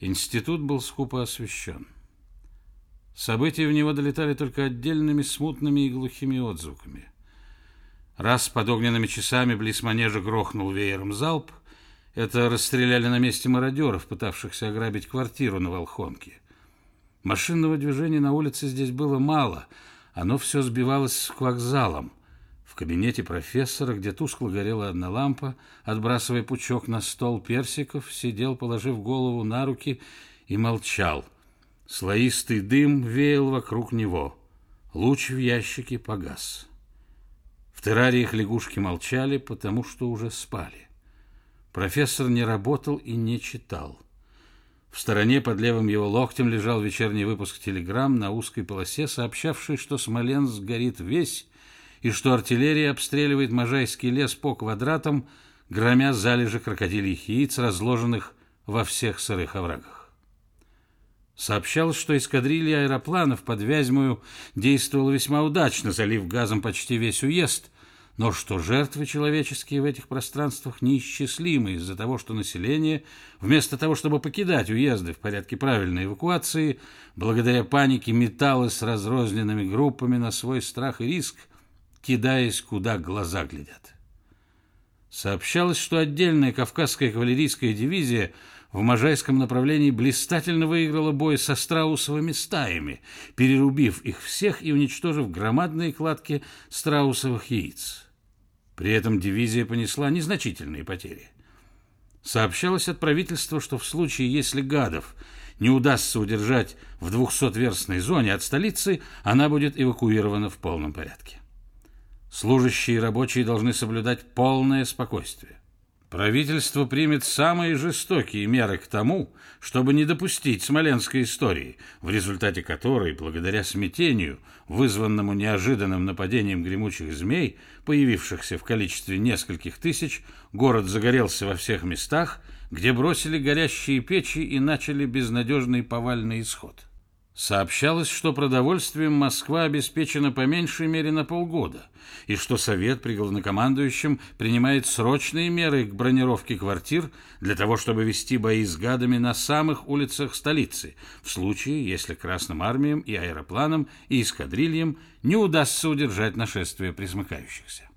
Институт был скупо освещен. События в него долетали только отдельными смутными и глухими отзвуками. Раз под огненными часами близ манежа грохнул веером залп, это расстреляли на месте мародеров, пытавшихся ограбить квартиру на Волхонке. Машинного движения на улице здесь было мало, оно все сбивалось к вокзалам. Кабинете профессора, где тускло горела одна лампа, отбрасывая пучок на стол персиков, сидел, положив голову на руки, и молчал. Слоистый дым веял вокруг него. Луч в ящике погас. В террариях лягушки молчали, потому что уже спали. Профессор не работал и не читал. В стороне под левым его локтем лежал вечерний выпуск телеграмм на узкой полосе, сообщавший, что Смоленск горит весь, и что артиллерия обстреливает Можайский лес по квадратам, громя залежи крокодильих яиц, разложенных во всех сырых оврагах. Сообщалось, что эскадрилья аэропланов под Вязьмою действовала весьма удачно, залив газом почти весь уезд, но что жертвы человеческие в этих пространствах неисчислимы из-за того, что население, вместо того, чтобы покидать уезды в порядке правильной эвакуации, благодаря панике металось с разрозненными группами на свой страх и риск, кидаясь, куда глаза глядят. Сообщалось, что отдельная кавказская кавалерийская дивизия в Можайском направлении блистательно выиграла бой со страусовыми стаями, перерубив их всех и уничтожив громадные кладки страусовых яиц. При этом дивизия понесла незначительные потери. Сообщалось от правительства, что в случае, если гадов не удастся удержать в двухсотверстной зоне от столицы, она будет эвакуирована в полном порядке. Служащие и рабочие должны соблюдать полное спокойствие. Правительство примет самые жестокие меры к тому, чтобы не допустить смоленской истории, в результате которой, благодаря смятению, вызванному неожиданным нападением гремучих змей, появившихся в количестве нескольких тысяч, город загорелся во всех местах, где бросили горящие печи и начали безнадежный повальный исход. Сообщалось, что продовольствием Москва обеспечена по меньшей мере на полгода, и что Совет при главнокомандующем принимает срочные меры к бронировке квартир для того, чтобы вести бои с гадами на самых улицах столицы, в случае, если Красным армиям и аэропланам и эскадрильям не удастся удержать нашествие присмыкающихся.